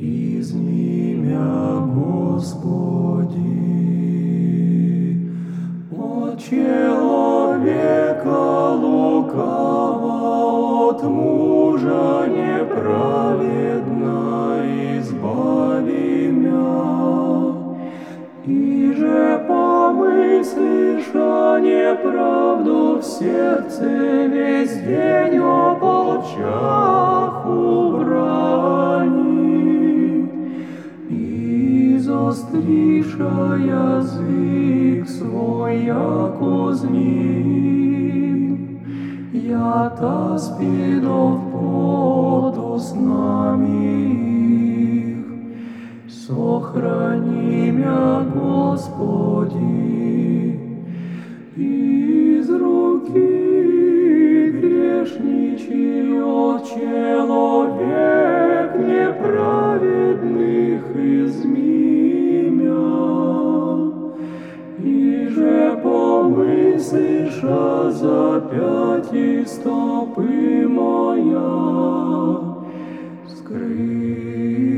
Изми мя, Господи, от человека лукава, от мужа неправедно избави мя. И же помыслишь о неправду в сердце весь день ополчах Язык свой, яко змеи, я та спидов под уснами их. Сохрани мя, Господи, из руки помыслишь о запяти стопы моя, Скрыша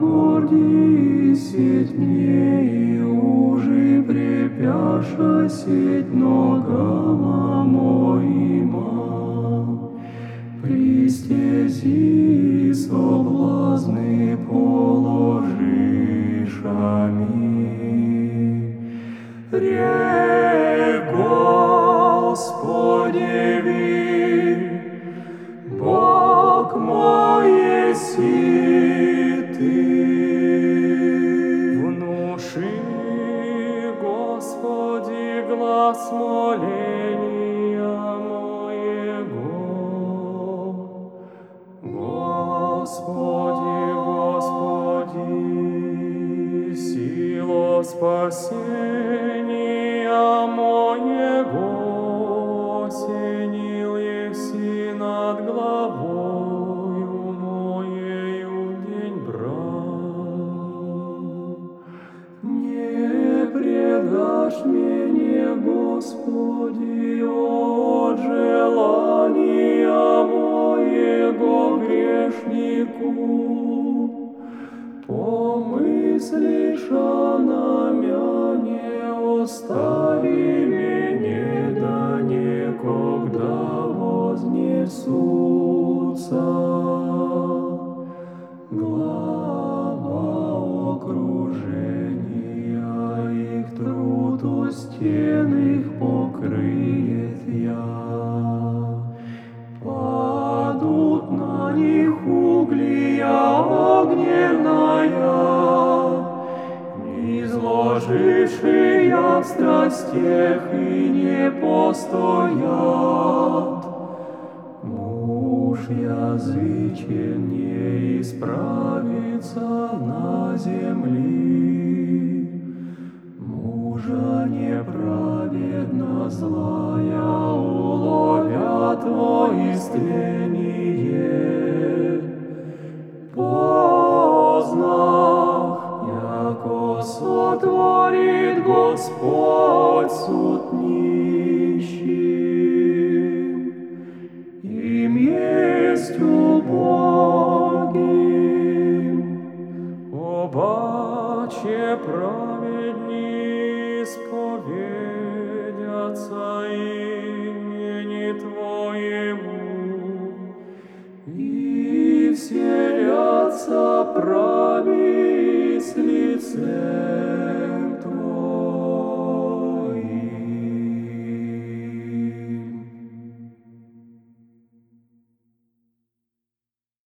горди сеть мне и уже препяша сеть ногама моима. Пристези соблазны глаз моления моего. Господи, Господи, сила спасения Господи, от желания моего грешнику. Помыслишь о намя, не остави меня, изложившие в страстях и не постоят. Муж язычен не исправится на земли, Мужа неправедно злая уловят во истление. Сотворит Господь суд нищим, им есть убогим. Обаче праведни исповедятся имени Твоему, И вселятся правы с лицем